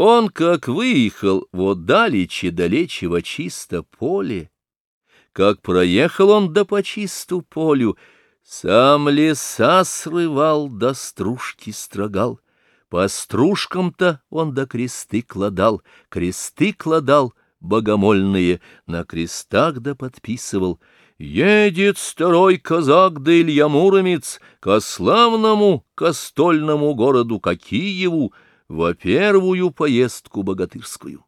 Он как выехал вот далече далече во чисто поле, как проехал он да по чисту полю, сам леса срывал да стружки строгал. По стружкам-то он до кресты кладал, кресты кладал богомольные, на крестах да подписывал. Едет старой казак да Илья Муромец ко славному костольному городу Кокиеву, во первую поездку богатырскую.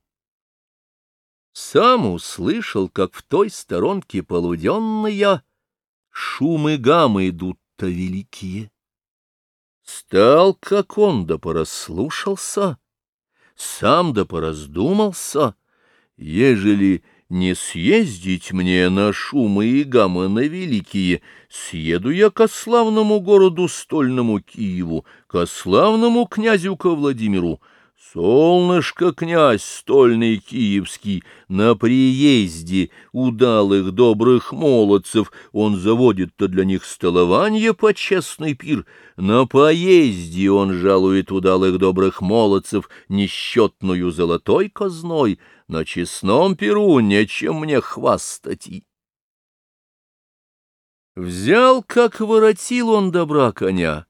Сам услышал, как в той сторонке полуденная шумы гаммы идут-то великие. Стал, как он, да пораслушался, сам да пораздумался, ежели не съездить мне на шумы и гаммы на великие, съеду я ко славному городу стольному Киеву, ко славному князю ко Владимиру. Солнышко, князь стольный киевский, на приезде удалых добрых молодцев, он заводит-то для них столование по честный пир, на поезде он жалует удалых добрых молодцев несчетную золотой казной, на честном перу нечем мне хвастать. Взял, как воротил он добра коня,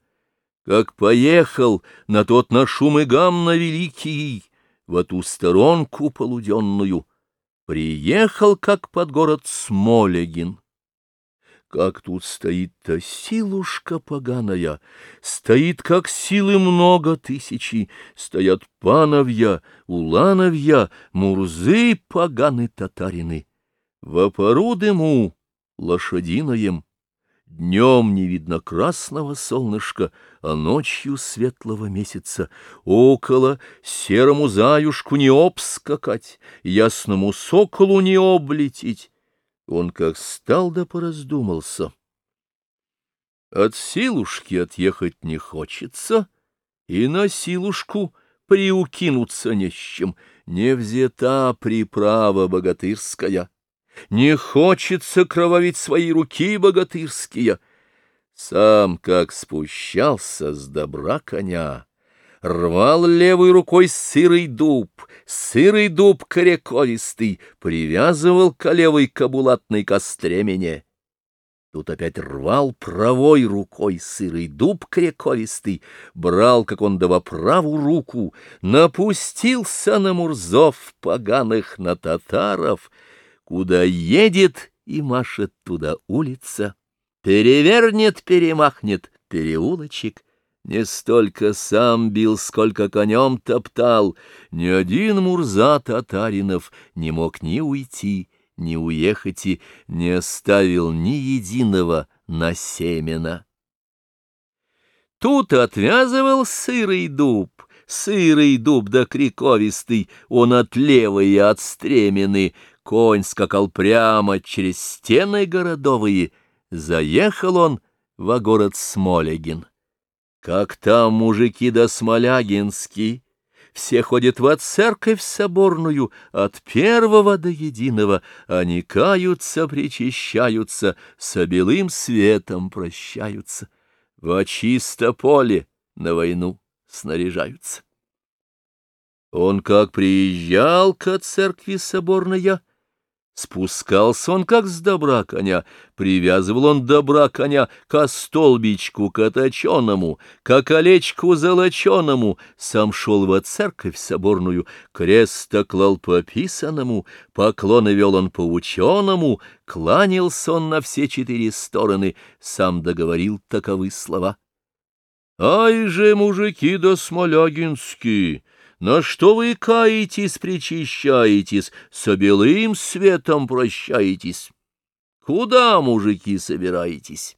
как поехал на тот на шум и гам на великий, в ту сторонку полуденную, приехал, как под город Смолегин. Как тут стоит-то силушка поганая, Стоит, как силы много тысячи, Стоят пановья, улановья, Мурзы поганы татарины. Вопору дыму лошадиноем, Днем не видно красного солнышка, А ночью светлого месяца. Около серому заюшку не обскакать, Ясному соколу не облететь. Он как стал да пораздумался. От силушки отъехать не хочется, и на силушку приукинуться не с чем, не взята приправа богатырская. Не хочется кровавить свои руки богатырские. Сам как спущался с добра коня, рвал левой рукой сырый дуб, сырый дуб корековистый, привязывал к левой кабулатной костремене. Тут опять рвал правой рукой сырый дуб крековистый, брал, как он дава праву руку, напустился на мурзов поганых, на татаров, куда едет и машет туда улица, перевернет, перемахнет переулочек — не столько сам бил, сколько конем топтал. Ни один Мурза Татаринов не мог ни уйти, ни уехать и не оставил ни единого на семена. Тут отвязывал сырый дуб, сырый дуб да криковистый, он от левой и от стремены, конь скакал прямо через стены городовые, заехал он во город Смолегин. Как там мужики да смолягинские, все ходят во церковь соборную, от первого до единого, они каются, причащаются, со белым светом прощаются, во чисто поле на войну снаряжаются. Он как приезжал к церкви соборная, Спускался он, как с добра коня, привязывал он добра коня к столбичку каточеному, к колечку золоченому, сам шел во церковь соборную, крест клал по писаному, поклоны вел он по ученому, кланялся он на все четыре стороны, сам договорил таковы слова. «Ай же, мужики да смолягинские!» На что вы каетесь, причащаетесь, со белым светом прощаетесь? Куда, мужики, собираетесь?